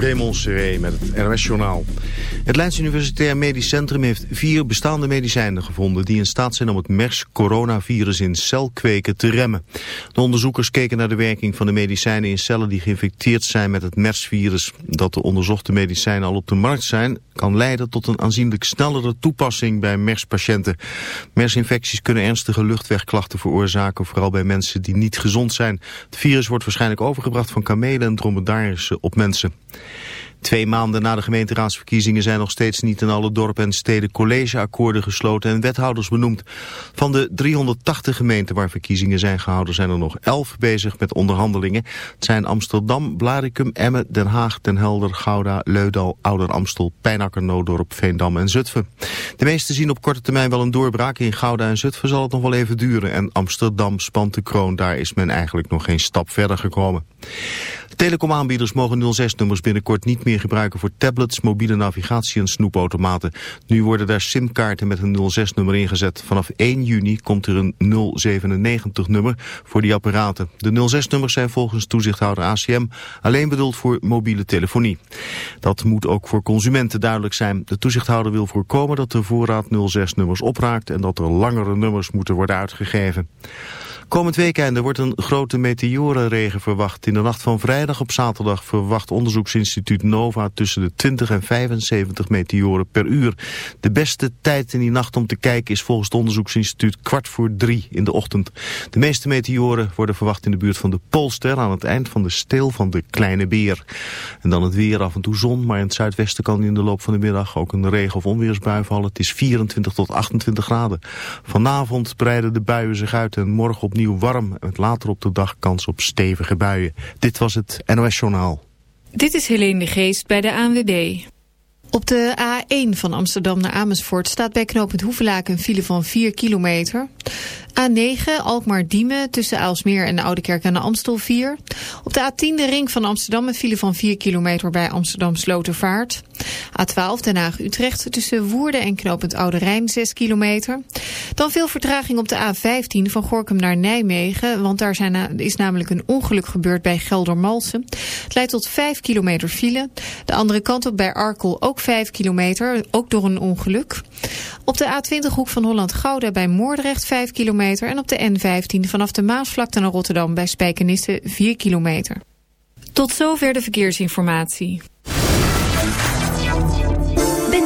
Raymond Seré met het NOS-journaal. Het Leids Universitair Medisch Centrum heeft vier bestaande medicijnen gevonden... die in staat zijn om het MERS-coronavirus in celkweken te remmen. De onderzoekers keken naar de werking van de medicijnen in cellen... die geïnfecteerd zijn met het MERS-virus. Dat de onderzochte medicijnen al op de markt zijn... kan leiden tot een aanzienlijk snellere toepassing bij MERS-patiënten. MERS-infecties kunnen ernstige luchtwegklachten veroorzaken... vooral bij mensen die niet gezond zijn. Het virus wordt waarschijnlijk overgebracht van kamelen en dromedarissen op mensen. Twee maanden na de gemeenteraadsverkiezingen zijn nog steeds niet in alle dorpen en steden collegeakkoorden gesloten en wethouders benoemd. Van de 380 gemeenten waar verkiezingen zijn gehouden zijn er nog 11 bezig met onderhandelingen. Het zijn Amsterdam, Blaricum, Emmen, Den Haag, Den Helder, Gouda, Leudal, Ouder Amstel, Pijnakker, Noodorp, Veendam en Zutphen. De meesten zien op korte termijn wel een doorbraak. In Gouda en Zutphen zal het nog wel even duren. En Amsterdam spant de kroon, daar is men eigenlijk nog geen stap verder gekomen. Telecomaanbieders mogen 06-nummers binnenkort niet meer gebruiken voor tablets, mobiele navigatie en snoepautomaten. Nu worden daar simkaarten met een 06-nummer ingezet. Vanaf 1 juni komt er een 097-nummer voor die apparaten. De 06-nummers zijn volgens toezichthouder ACM alleen bedoeld voor mobiele telefonie. Dat moet ook voor consumenten duidelijk zijn. De toezichthouder wil voorkomen dat de voorraad 06-nummers opraakt en dat er langere nummers moeten worden uitgegeven. Komend weekende wordt een grote meteorenregen verwacht. In de nacht van vrijdag op zaterdag verwacht onderzoeksinstituut NOVA tussen de 20 en 75 meteoren per uur. De beste tijd in die nacht om te kijken is volgens het onderzoeksinstituut kwart voor drie in de ochtend. De meeste meteoren worden verwacht in de buurt van de Poolster aan het eind van de steel van de Kleine Beer. En dan het weer af en toe zon, maar in het zuidwesten kan in de loop van de middag ook een regen- of onweersbui vallen. Het is 24 tot 28 graden. Vanavond breiden de buien zich uit en morgen op opnieuw warm met later op de dag kans op stevige buien. Dit was het NOS Journaal. Dit is Helene de Geest bij de ANWB. Op de A1 van Amsterdam naar Amersfoort staat bij knooppunt Hoevelaak een file van 4 kilometer. A9 Alkmaar-Diemen tussen Aalsmeer en de Oudekerk aan de Amstel 4. Op de A10 de ring van Amsterdam een file van 4 kilometer bij Amsterdam Slotervaart. A12 Den Haag-Utrecht tussen Woerden en knooppunt Oude Rijn 6 kilometer. Dan veel vertraging op de A15 van Gorkum naar Nijmegen. Want daar zijn, is namelijk een ongeluk gebeurd bij Geldermalsen. Het leidt tot 5 kilometer file. De andere kant op bij Arkel ook 5 kilometer, ook door een ongeluk. Op de A20 hoek van Holland-Gouda bij Moordrecht 5 kilometer. En op de N15 vanaf de Maasvlakte naar Rotterdam bij Spijkenisse 4 kilometer. Tot zover de verkeersinformatie.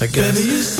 I guess. Baby,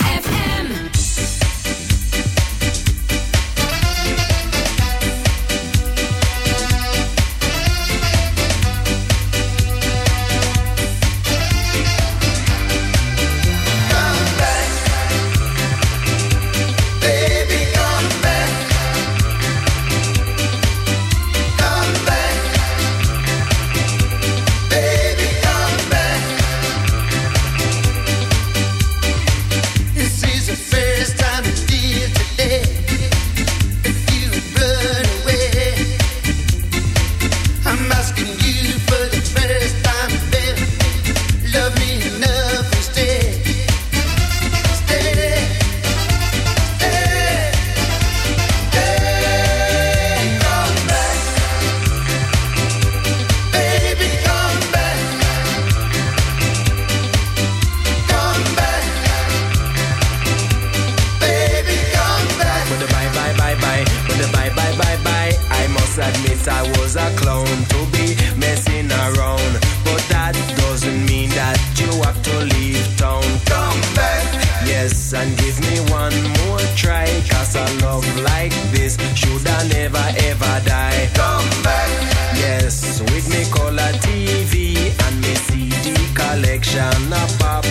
ya not pap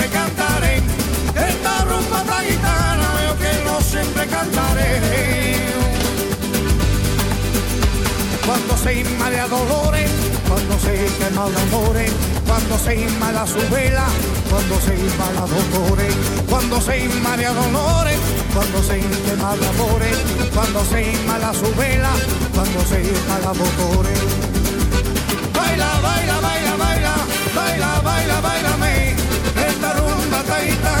cuando se inma de dolores, cuando se quema de amores, cuando se inmala su vela, cuando se inma la dolores, cuando se inma de dolores, cuando se quema de amores, cuando se inmala su vela, cuando se inma dolores. Baila, baila, baila, baila, baila, baila, baila, me, esta rumba taita.